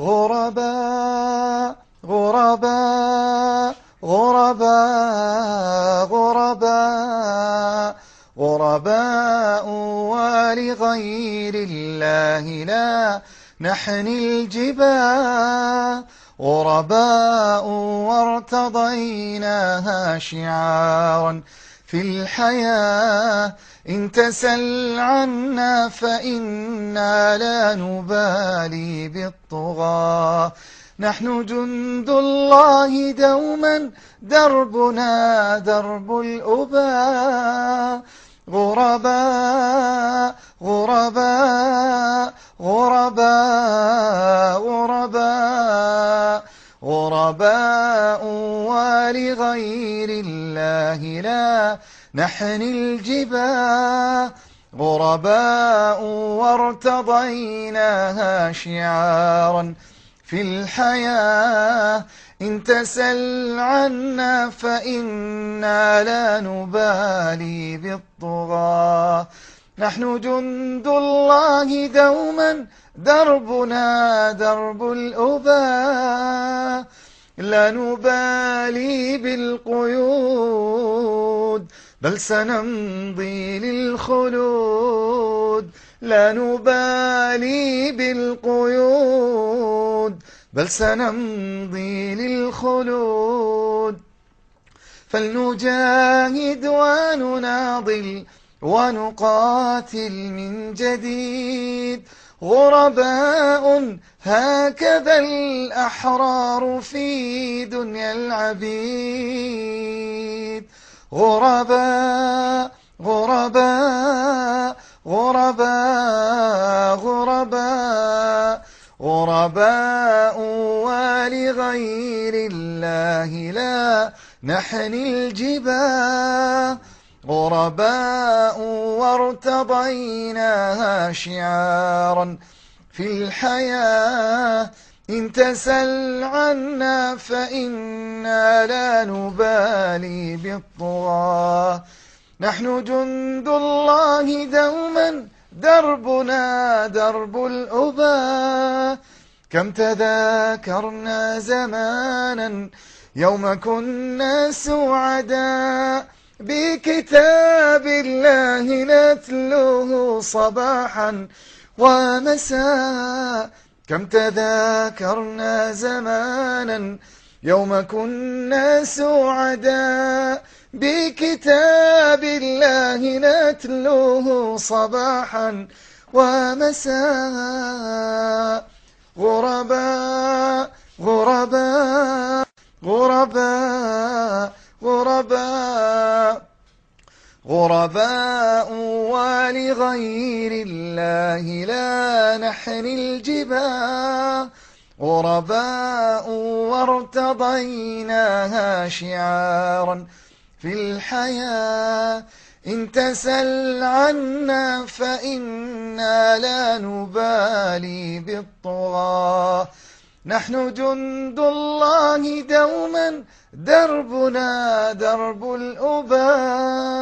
غرباء غرباء غرباء غرباء غرباء ولغير الله لا نحني الجباه غرباء وارتضيناها شعارا. في الحياة. إن تسل عنا فإنا لا نبالي بالطغاة. نحن جند الله دوما دربنا درب الأباء. غرباء غرباء غرباء. غرباء ولغير الله لا نحني الجباه غرباء وارتضيناها شعارا في الحياة إن تسل عنا فإنا لا نبالي بالطغاة نحن جند الله دوما دربنا درب الأباء لا نبالي بالقيود بل سنمضي للخلود. لا نبالي بالقيود بل سنمضي للخلود. فلنجاهد ونناضل ونقاتل من جديد. غرباء هكذا الأحرار في دنيا العبيد. غرباء غرباء غرباء غرباء. غرباء ولغير الله لا نحني الجباه غرباء وارتضيناها شعارا في الحياة. إن تسل عنا فإنا لا نبالي بالطغاة. نحن جند الله دوما دربنا درب الأباء. كم تذاكرنا زمانا يوم كنا سعداء. بكتاب الله نتلوه صباحا ومساء. كم تذاكرنا زمانا يوم كنا سعداء. بكتاب الله نتلوه صباحا ومساء. غرباء غرباء غرباء. غرباء غرباء ولغير الله لا نحني الجباه غرباء وارتضيناها شعارا في الحياة. إن تسل عنا فإنا لا نبالي بالطغاة. نحن جند الله دوما دربنا درب الأباء.